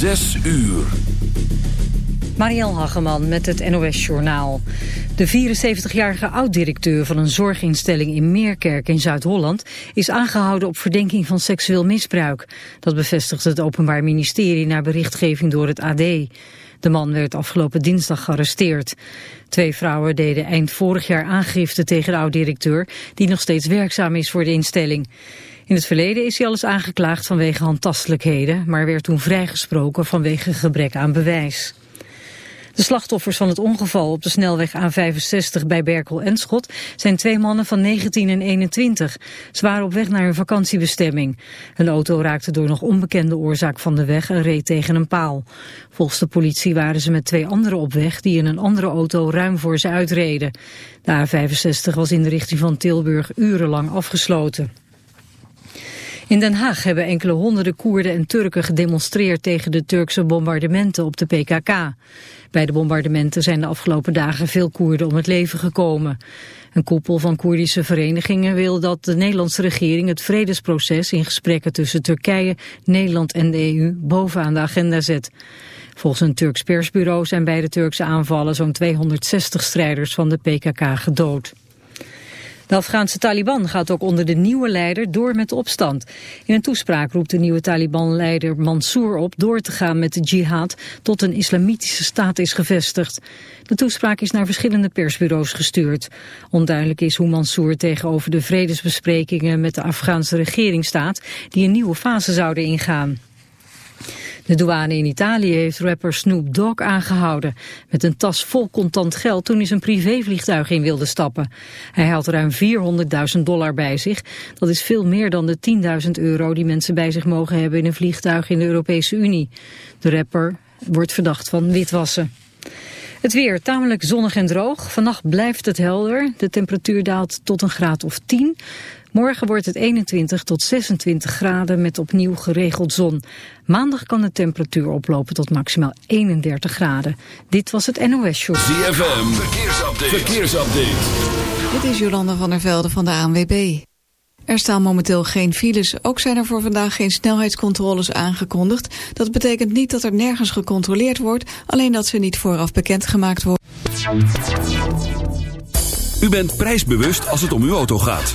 Zes uur. Marielle Hageman met het NOS Journaal. De 74-jarige oud-directeur van een zorginstelling in Meerkerk in Zuid-Holland... is aangehouden op verdenking van seksueel misbruik. Dat bevestigt het Openbaar Ministerie naar berichtgeving door het AD. De man werd afgelopen dinsdag gearresteerd. Twee vrouwen deden eind vorig jaar aangifte tegen de oud-directeur... die nog steeds werkzaam is voor de instelling. In het verleden is hij alles aangeklaagd vanwege handtastelijkheden, maar werd toen vrijgesproken vanwege gebrek aan bewijs. De slachtoffers van het ongeval op de snelweg A65 bij Berkel en Schot zijn twee mannen van 19 en 21. Ze waren op weg naar hun vakantiebestemming. Een auto raakte door nog onbekende oorzaak van de weg en reed tegen een paal. Volgens de politie waren ze met twee anderen op weg die in een andere auto ruim voor ze uitreden. De A65 was in de richting van Tilburg urenlang afgesloten. In Den Haag hebben enkele honderden Koerden en Turken gedemonstreerd tegen de Turkse bombardementen op de PKK. Bij de bombardementen zijn de afgelopen dagen veel Koerden om het leven gekomen. Een koepel van Koerdische verenigingen wil dat de Nederlandse regering het vredesproces in gesprekken tussen Turkije, Nederland en de EU bovenaan de agenda zet. Volgens een Turks persbureau zijn bij de Turkse aanvallen zo'n 260 strijders van de PKK gedood. De Afghaanse Taliban gaat ook onder de nieuwe leider door met de opstand. In een toespraak roept de nieuwe Taliban-leider Mansour op door te gaan met de jihad tot een islamitische staat is gevestigd. De toespraak is naar verschillende persbureaus gestuurd. Onduidelijk is hoe Mansour tegenover de vredesbesprekingen met de Afghaanse regering staat die een nieuwe fase zouden ingaan. De douane in Italië heeft rapper Snoop Dogg aangehouden. Met een tas vol contant geld toen hij zijn privévliegtuig in wilde stappen. Hij had ruim 400.000 dollar bij zich. Dat is veel meer dan de 10.000 euro die mensen bij zich mogen hebben in een vliegtuig in de Europese Unie. De rapper wordt verdacht van witwassen. Het weer tamelijk zonnig en droog. Vannacht blijft het helder. De temperatuur daalt tot een graad of 10. Morgen wordt het 21 tot 26 graden met opnieuw geregeld zon. Maandag kan de temperatuur oplopen tot maximaal 31 graden. Dit was het NOS Show. ZFM, verkeersupdate. verkeersupdate. Dit is Jolanda van der Velde van de ANWB. Er staan momenteel geen files. Ook zijn er voor vandaag geen snelheidscontroles aangekondigd. Dat betekent niet dat er nergens gecontroleerd wordt, alleen dat ze niet vooraf bekendgemaakt worden. U bent prijsbewust als het om uw auto gaat.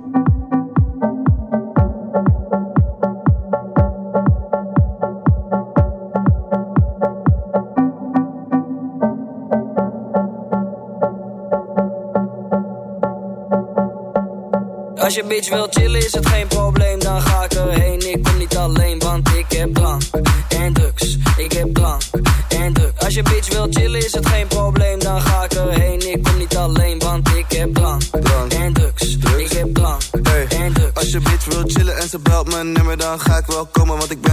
Als je bitch wil chillen is het geen probleem, dan ga ik erheen. Ik kom niet alleen, want ik heb drank en drugs. Ik heb drank en drugs. Als je bitch wil chillen is het geen probleem, dan ga ik erheen. Ik kom niet alleen, want ik heb drank, en drugs. Ik heb drank en drugs. Als je bitch wil chillen en ze belt mijn nummer, dan ga ik wel komen, want ik ben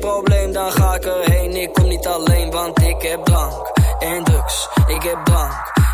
probleem, dan ga ik erheen. Ik kom niet alleen, want ik heb drank en drugs. Ik heb drank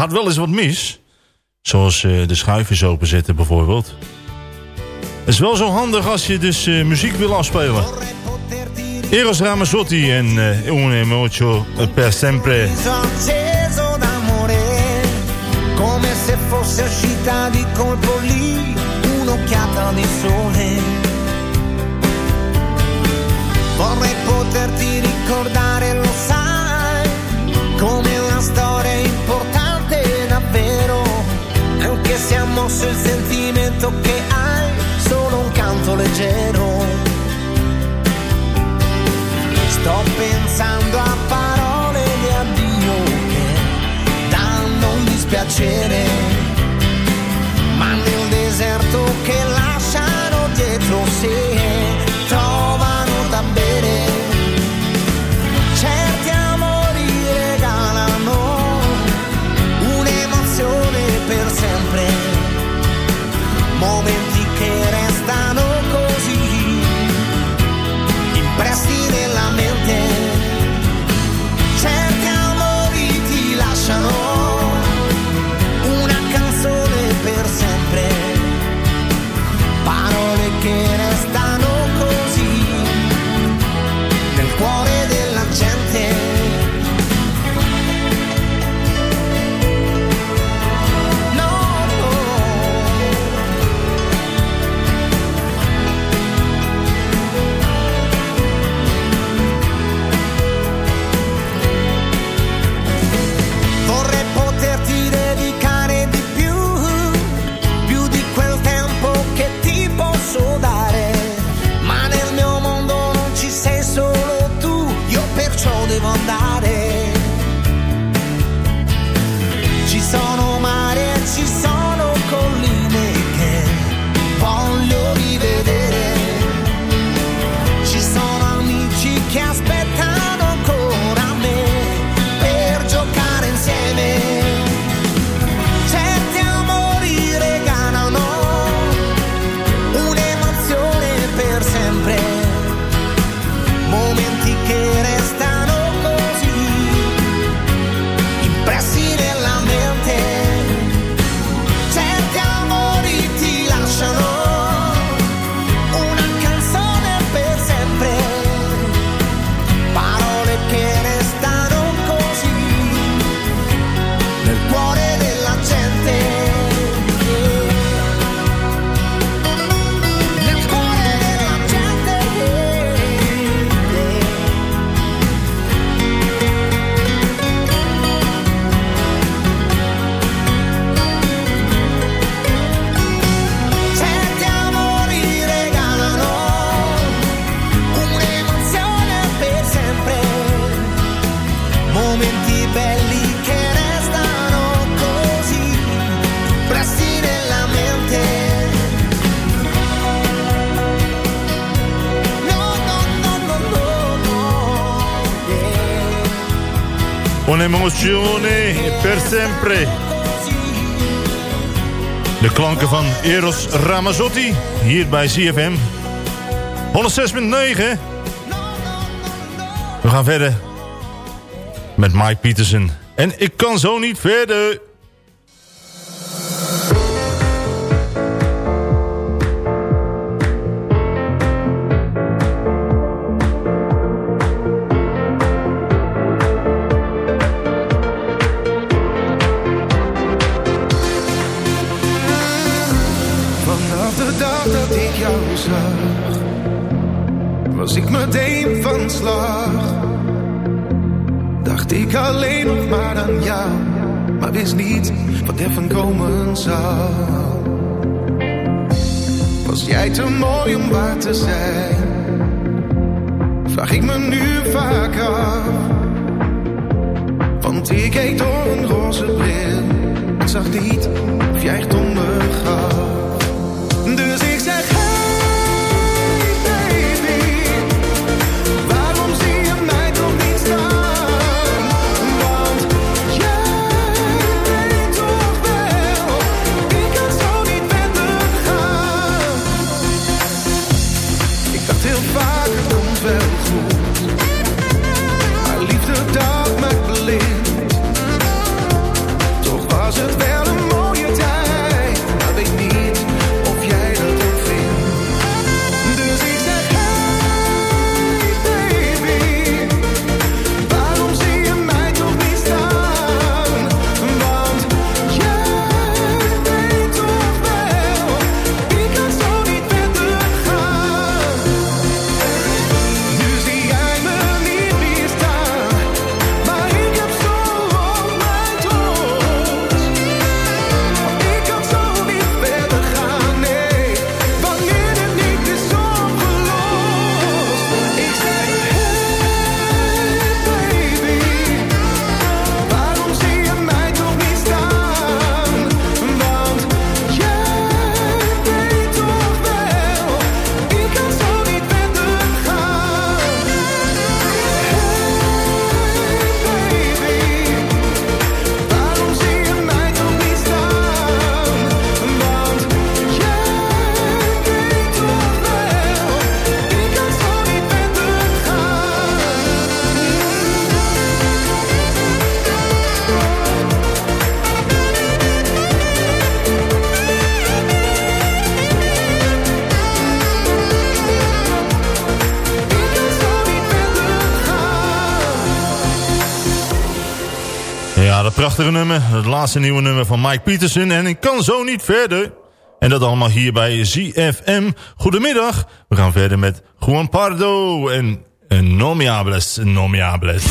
gaat wel eens wat mis. Zoals uh, de schuifjes openzetten bijvoorbeeld. Het is wel zo handig als je dus uh, muziek wil afspelen. Eros Ramazzotti en uh, Un Emocio per sempre. Come se fosse uscita di colpo lì un'occhiata di sole. Vorrei poterti ricordare, lo sai, come una storia importante davvero, anche se ha mosso il sentimento che hai, solo un canto leggero. Sto pensando a parole di addio che danno un dispiacere, ma nel deserto che lasciano dietro sé Un'emozione per sempre. De klanken van Eros Ramazzotti, hier bij CFM. 106.9. We gaan verder met Mike Peterson. En ik kan zo niet verder. Was jij te mooi om waar te zijn? Vraag ik me nu vaak af. Want ik keek door een roze bril en zag niet prachtige nummer. Het laatste nieuwe nummer van Mike Peterson. En ik kan zo niet verder. En dat allemaal hier bij ZFM. Goedemiddag. We gaan verder met Juan Pardo en, en Nomiables. Nomiables.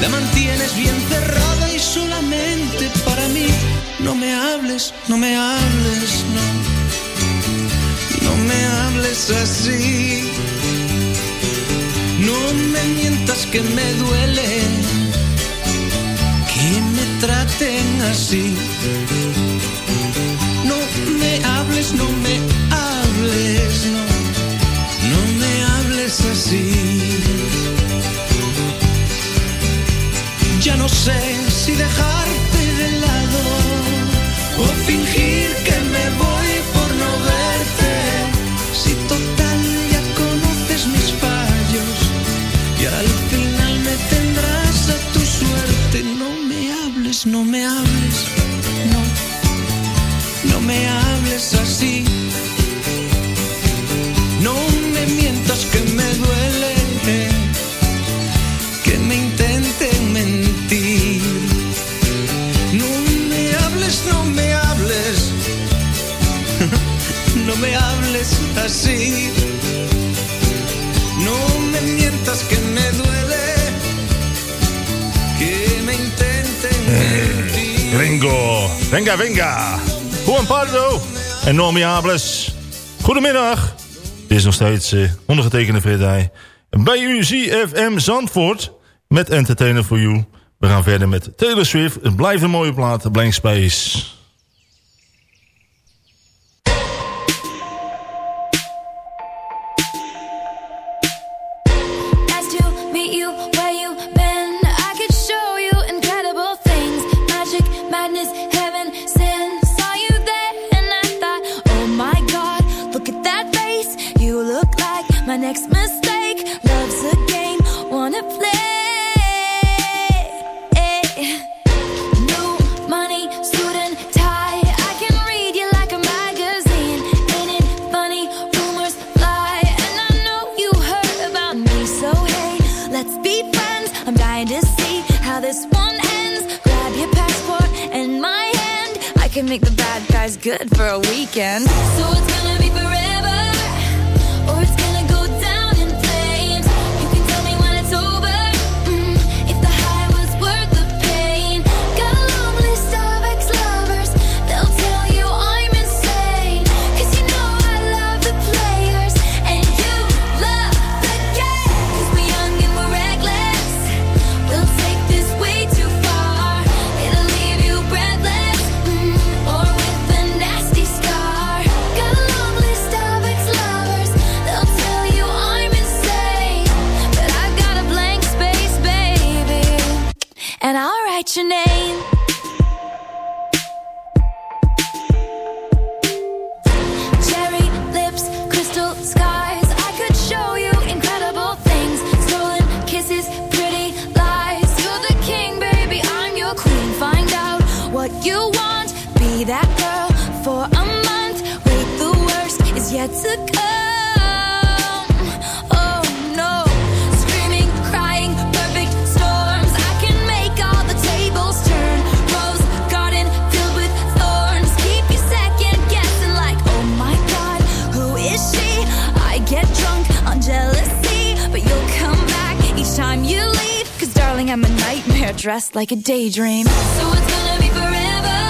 La mantienes bien cerrada y solamente para mí. No me hables, no me hables, no. No me hables así. No me mientas que me duele que me traten así. No me hables, no me hables, no. No me hables así. Ya no sé si dejarte de lado o fingir que me voy por no verte. Si total ya conoces mis fallos y al final me tendrás a tu suerte. No me hables, no me hables, no, no me hables así. No me mientas que me duele. así. No me mientas que me duele que me eh, Ringo, venga, venga. Juan Pardo en Normie Hables. Goedemiddag. Dit is nog steeds uh, ondergetekende En Bij u ZFM Zandvoort met Entertainer for You. We gaan verder met Taylor Swift. Het een mooie plaat, Blank Space. get drunk on jealousy, but you'll come back each time you leave. Cause darling, I'm a nightmare dressed like a daydream. So it's gonna be forever.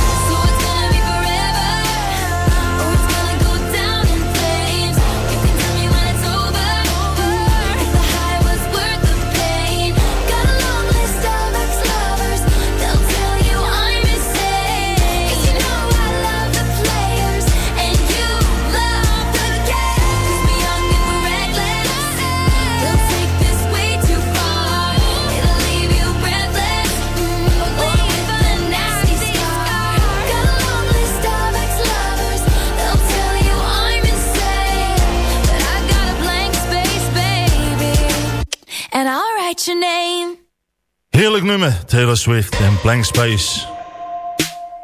Nummer, Taylor Swift en Blank Space.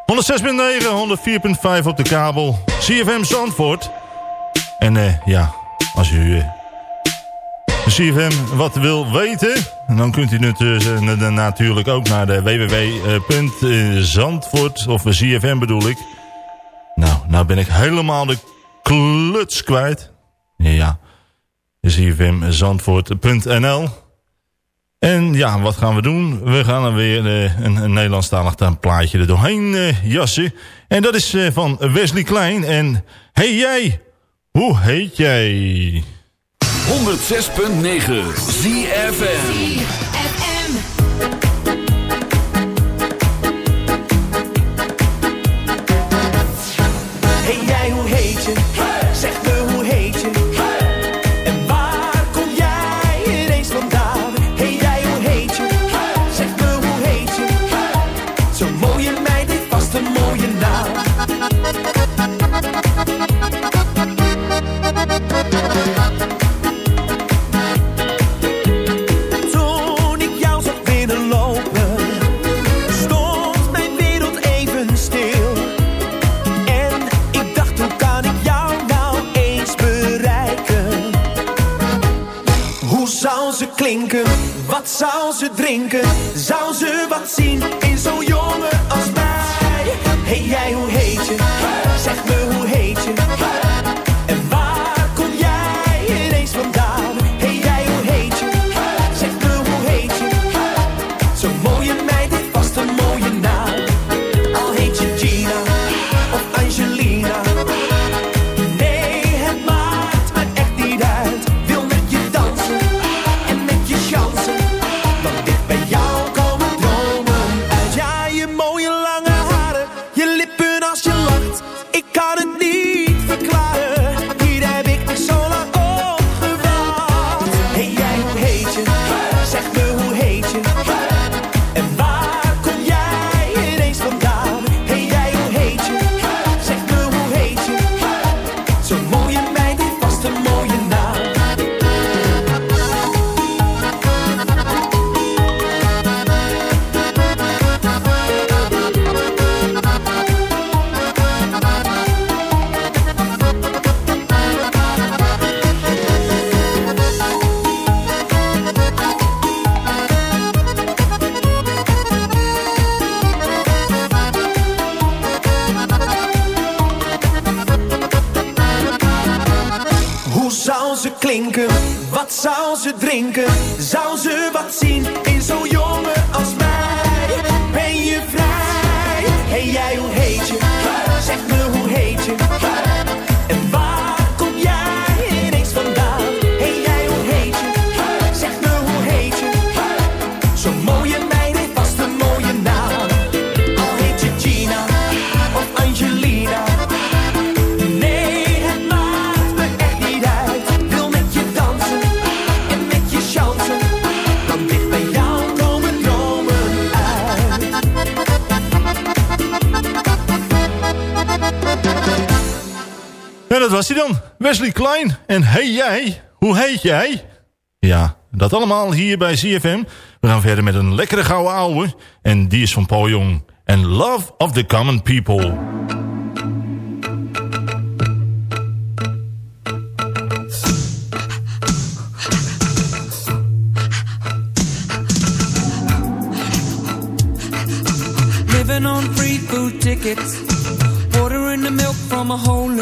106.9, 104.5 op de kabel. CFM Zandvoort. En eh, ja, als u eh, CFM wat wil weten... dan kunt u natuurlijk, natuurlijk ook naar de www.zandvoort... of CFM bedoel ik. Nou, nou ben ik helemaal de kluts kwijt. Ja, CFMZandvoort.nl en ja, wat gaan we doen? We gaan dan weer uh, een, een Nederlandstalig plaatje er doorheen uh, jassen. En dat is uh, van Wesley Klein. En hey jij, hoe heet jij? 106.9 ZFM. Wat zou ze drinken? Zou ze wat zien in zo'n jongen als mij? Hey jij, Wesley Klein. En hey jij, hoe heet jij? Ja, dat allemaal hier bij CFM. We gaan verder met een lekkere gouden ouwe. En die is van Paul Jong. En Love of the Common People. Living on free food tickets. Ordering the milk from a hole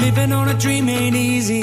Living on a dream ain't easy,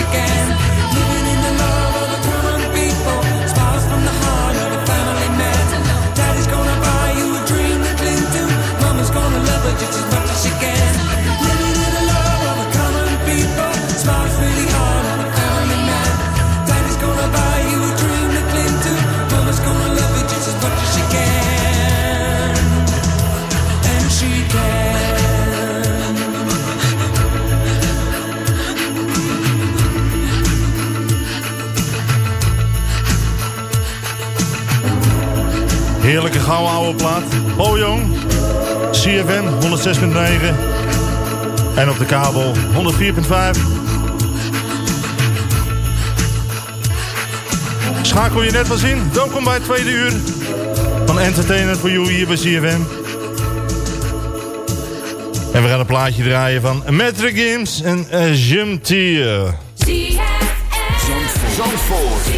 again. Heerlijke gouden oude plaat. Oh jong. CFM 106.9. En op de kabel 104.5. Schakel je net was in? Welkom bij het tweede uur van Entertainment for You hier bij CFM. En we gaan een plaatje draaien van Metric Games en uh, Jim Tier. Zandvoort.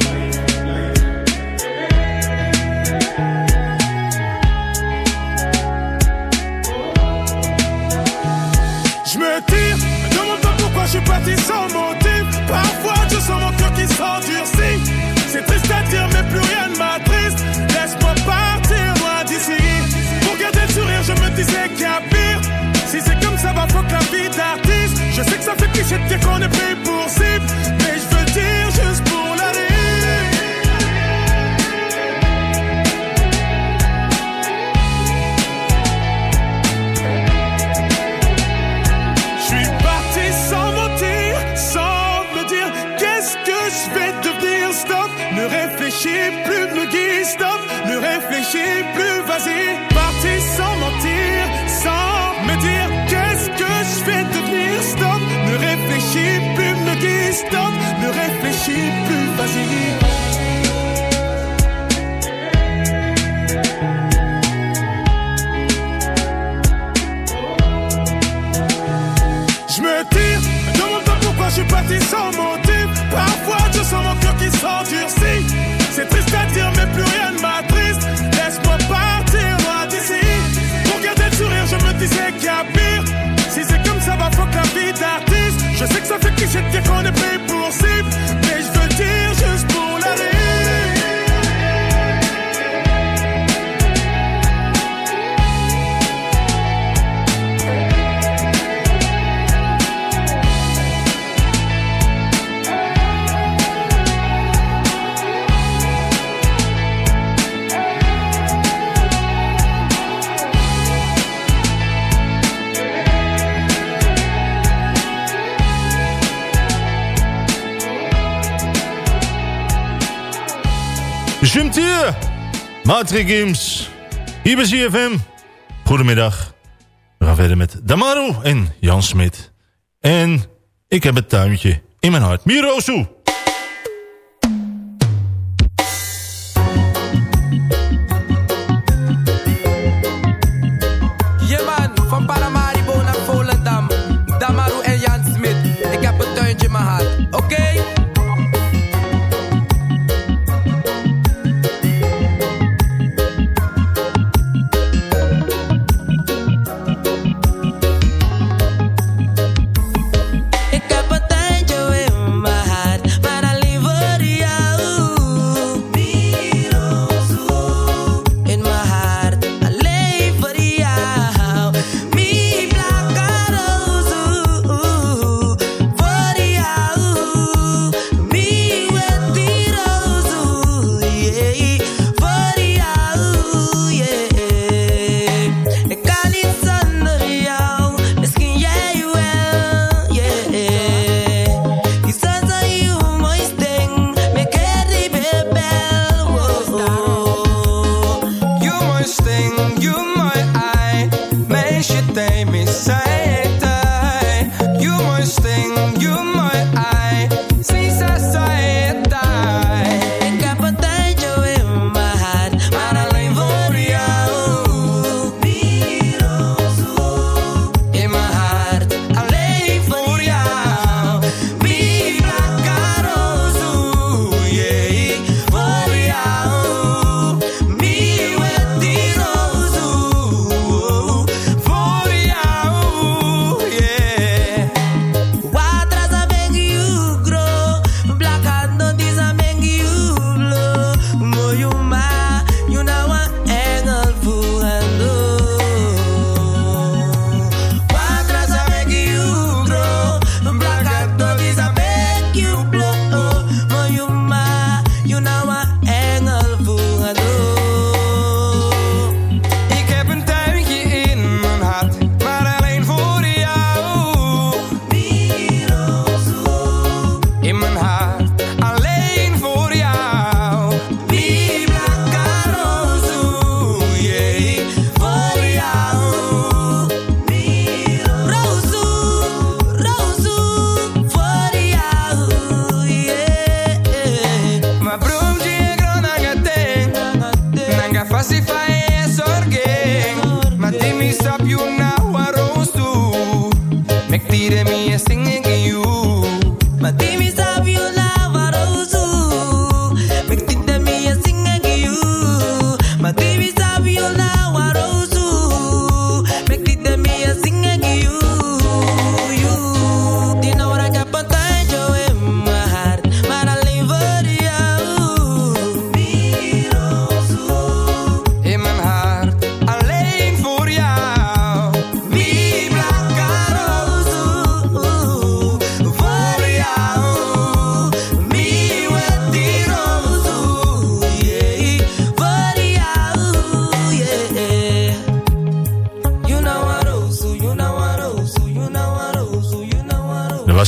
Parfois, je sens mon cœur qui s'endurcit. C'est triste à dire, mais plus rien ne m'attriste. Laisse-moi partir loin d'ici. Pour garder le sourire, je me disais qu'il y a pire. Si c'est comme ça, va faut que la vie d'artiste. Je sais que ça fait cliché de dire qu'on est pris pour si. sans motif. Parfois, je sens mon cœur qui s'endurcit. C'est triste à dire, mais plus rien ne m'attriste. Laisse-moi partir loin d'ici. Pour garder le sourire, je me disais qu'il y a pire. Si c'est comme ça, va bah, que la vie d'artiste. Je sais que ça fait cliché de dire qu'on est pris Matrix Games. Hier bij CFM. Goedemiddag. We gaan verder met Damaru en Jan Smit. En ik heb het tuintje in mijn hart. Mirozu.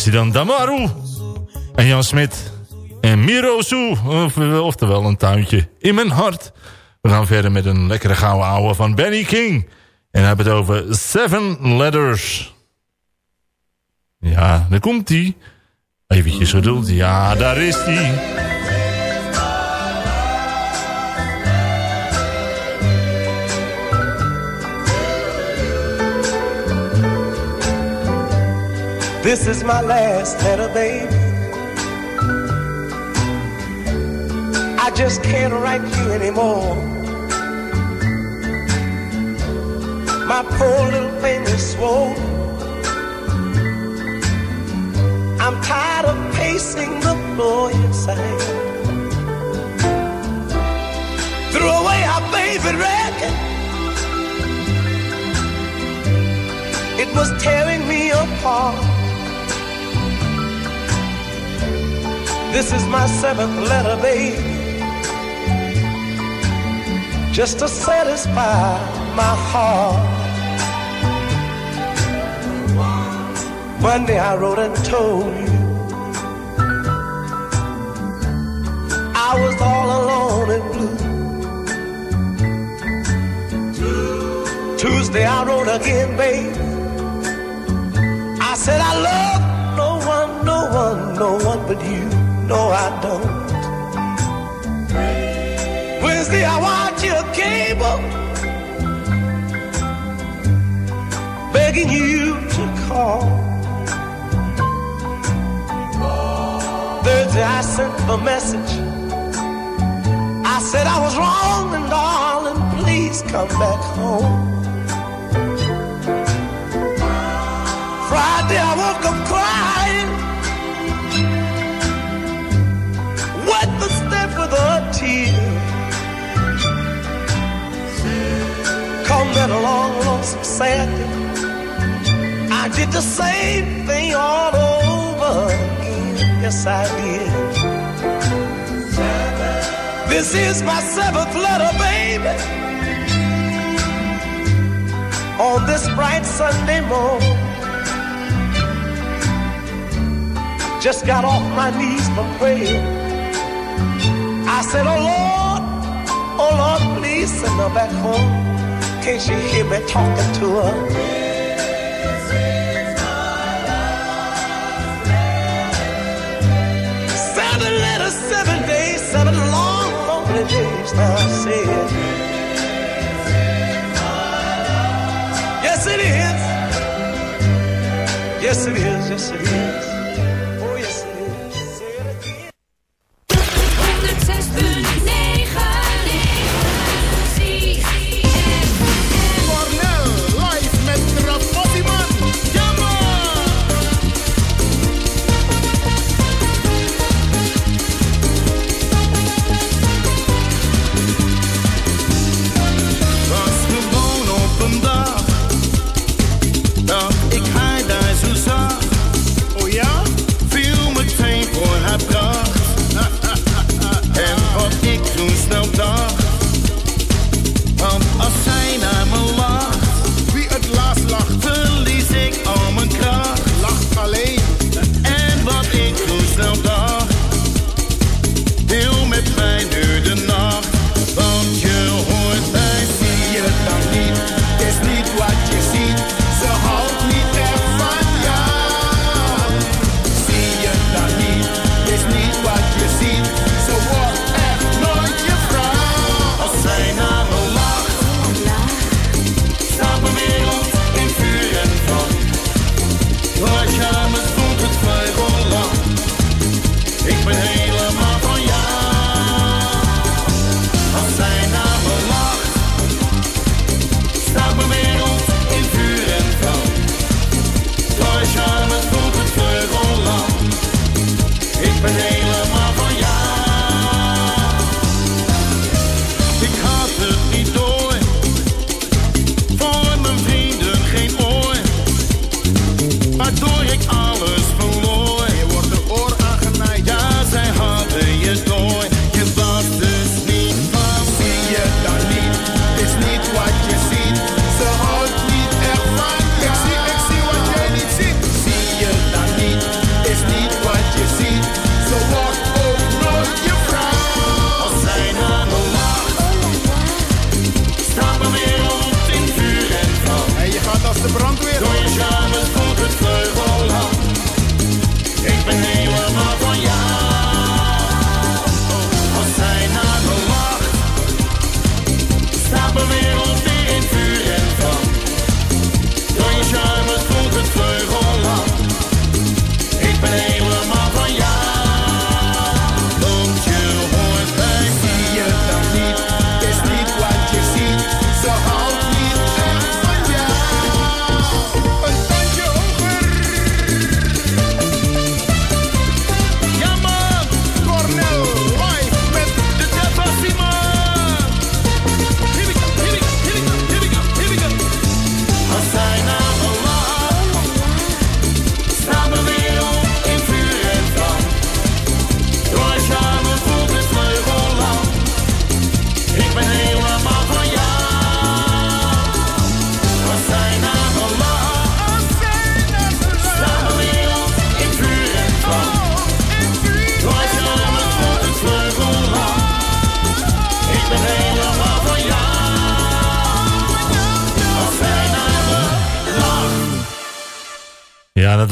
Was hij dan Damaru. En Jan Smit. En Miro Soe. Of, oftewel een tuintje in mijn hart. We gaan verder met een lekkere gouden ouwe van Benny King. En heeft het over Seven Letters. Ja, daar komt hij. Eventjes geduld. Ja, daar is hij. This is my last letter, baby. I just can't write you anymore. My poor little is swollen. I'm tired of pacing the floor inside. Threw away our favorite record. It was tearing me apart. This is my seventh letter, baby. Just to satisfy my heart. One day I wrote and told you I was all alone and blue. Tuesday I wrote again, babe. I said I love no one, no one, no one but you. No, I don't. Wednesday I watch your cable, begging you to call. Thursday I sent the message. I said I was wrong and darling, please come back home. Saturday, I did the same thing all over again. Yes, I did. This is my seventh letter, baby. On this bright Sunday morning, just got off my knees from praying. I said, Oh Lord, oh Lord, please send her back home. Can't you hear me talking to her? Seven letters, seven days, seven long, lonely days. I said, Yes, it is. Yes, it is. Yes, it is.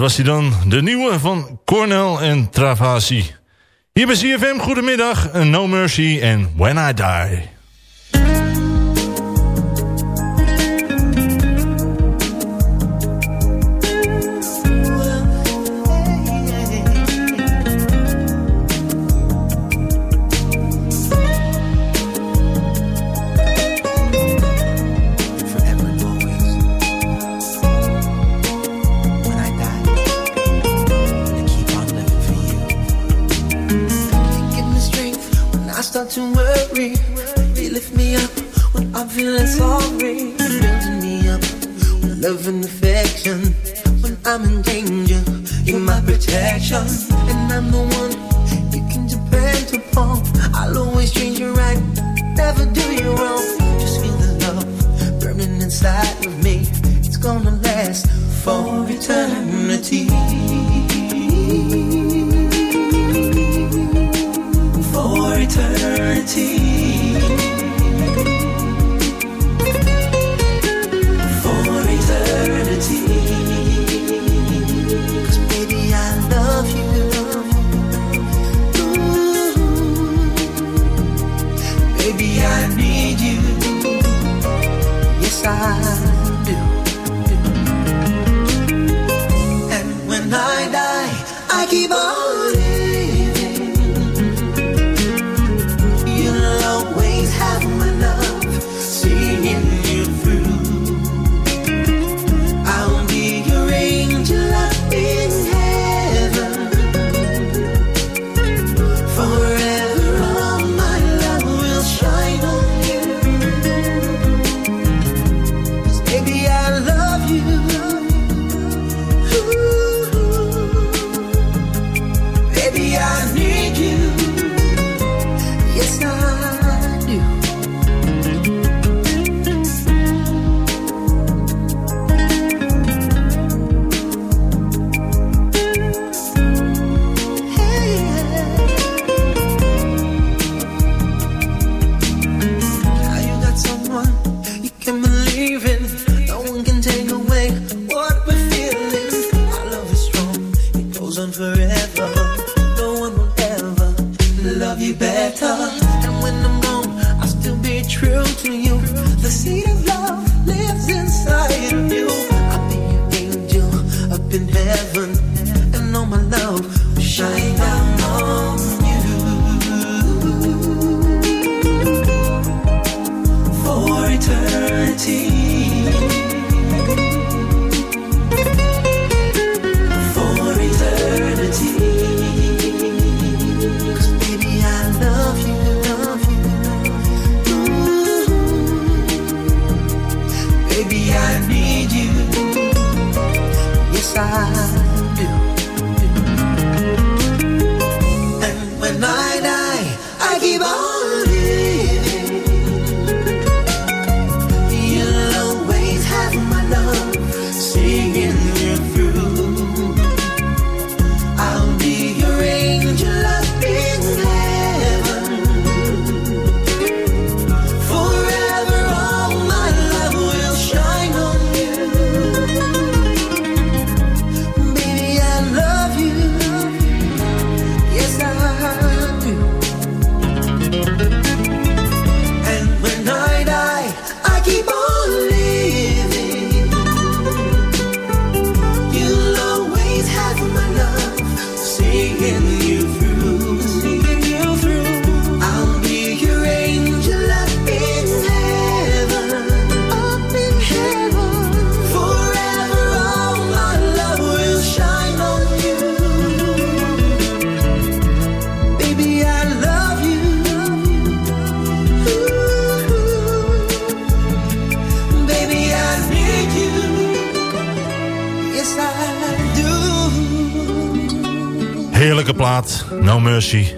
was hij dan. De nieuwe van Cornell en Travasi. Hier bij CFM, goedemiddag. No Mercy en When I Die.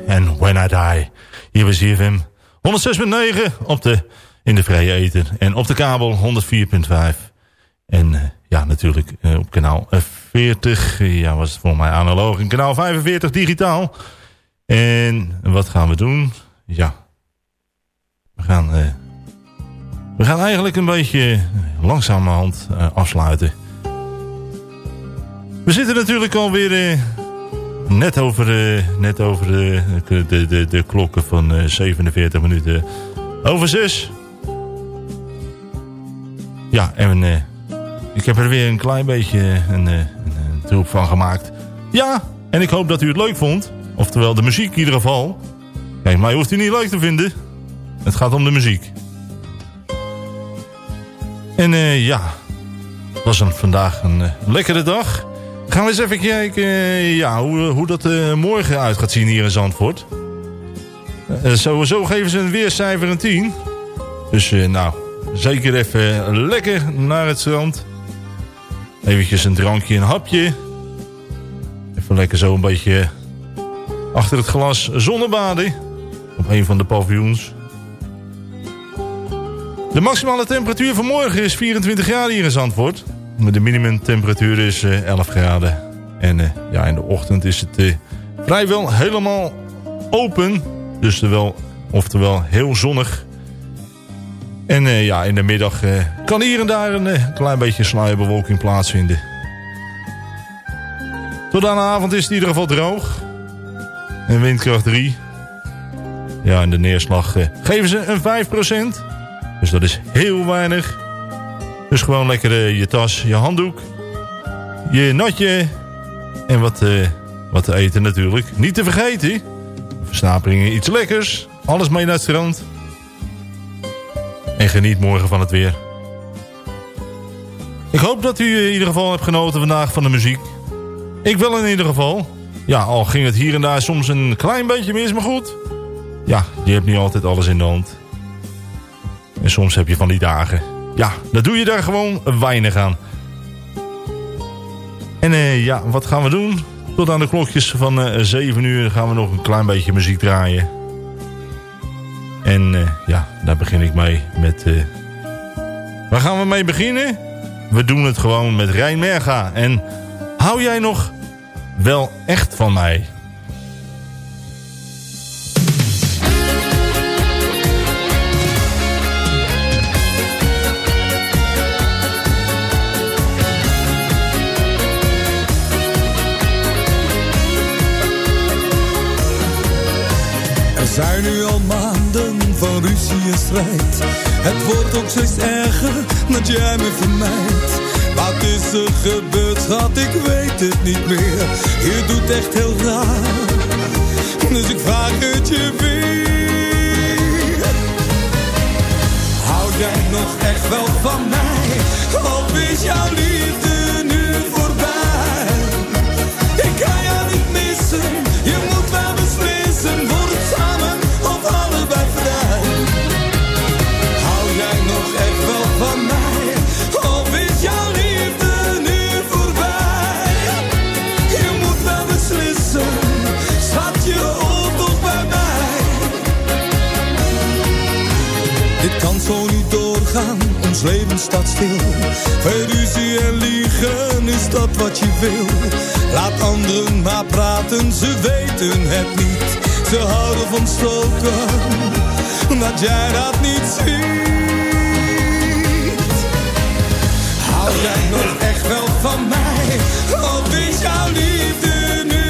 En When I Die. Hier bij ZFM 106.9 op de, in de vrije eten. En op de kabel 104.5. En eh, ja, natuurlijk eh, op kanaal eh, 40. Ja, was het volgens mij analoog. En kanaal 45 digitaal. En wat gaan we doen? Ja, we gaan, we gaan eigenlijk een beetje langzamerhand afsluiten. We zitten natuurlijk alweer net over, net over de, de, de, de klokken van eh, 47 minuten over 6. Ja, en eh, ik heb er weer een klein beetje een, eh, een, een troep van gemaakt. Ja, en ik hoop dat u het leuk vond. Oftewel de muziek in ieder geval. Kijk, mij hoeft u niet leuk te vinden. Het gaat om de muziek. En ja, het was een, vandaag een lekkere dag. Gaan we eens even kijken ja, hoe, hoe dat eh, morgen uit gaat zien hier in Zandvoort. Eh, sowieso geven ze een weercijfer een 10. Dus nou, zeker even lekker naar het strand. Eventjes een drankje, een hapje. Even lekker zo een beetje achter het glas zonnebaden. Op een van de paviljoens. De maximale temperatuur van morgen is 24 graden hier in Zandvoort. De minimumtemperatuur is eh, 11 graden. En eh, ja, in de ochtend is het eh, vrijwel helemaal open. Dus terwijl, oftewel heel zonnig. En eh, ja, in de middag eh, kan hier en daar een eh, klein beetje sluierbewolking plaatsvinden. Tot aan de avond is het in ieder geval droog. En windkracht 3. Ja, en de neerslag eh, geven ze een 5%. Dus dat is heel weinig. Dus gewoon lekker eh, je tas, je handdoek, je natje en wat, eh, wat te eten natuurlijk. Niet te vergeten, versnaperingen iets lekkers, alles mee naar het strand. En geniet morgen van het weer. Ik hoop dat u in ieder geval hebt genoten vandaag van de muziek. Ik wel in ieder geval. Ja, al ging het hier en daar soms een klein beetje mis, maar goed. Ja, je hebt niet altijd alles in de hand. En soms heb je van die dagen. Ja, dan doe je daar gewoon weinig aan. En eh, ja, wat gaan we doen? Tot aan de klokjes van eh 7 uur gaan we nog een klein beetje muziek draaien. En eh, ja, daar begin ik mee met... Waar gaan we mee beginnen? We doen het gewoon met Rijn Merga. En hou jij nog wel echt van mij? Zijn nu al maanden van ruzie en strijd. Het wordt ook steeds erger dat jij me vermijdt. Wat is er gebeurd, schat, ik weet het niet meer. Je doet echt heel raar, dus ik vraag het je weer. Hou jij nog echt wel van mij? Of is jouw liefde Dit kan zo niet doorgaan, ons leven staat stil. Bij ruzie en liegen is dat wat je wil. Laat anderen maar praten, ze weten het niet. Ze houden van stoken, dat jij dat niet ziet. Hou jij nog echt wel van mij? Of is jouw liefde nu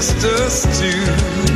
just us two.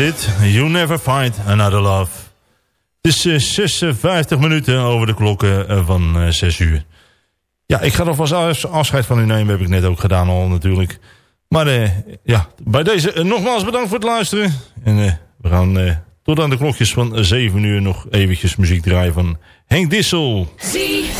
You never find another love. Het is eh, 56 minuten over de klokken eh, van eh, 6 uur. Ja, ik ga nog wel eens afscheid van u nemen. Heb ik net ook gedaan al natuurlijk. Maar ja, bij deze nogmaals bedankt voor het luisteren. En we gaan tot aan de klokjes van 7 uur nog eventjes muziek draaien van Henk Dissel. Zie.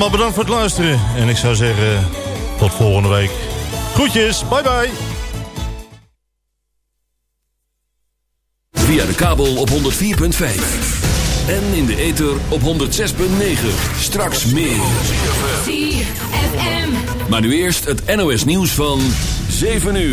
Allemaal bedankt voor het luisteren. En ik zou zeggen, tot volgende week. Groetjes, bye bye. Via de kabel op 104.5. En in de ether op 106.9. Straks meer. Maar nu eerst het NOS nieuws van 7 uur.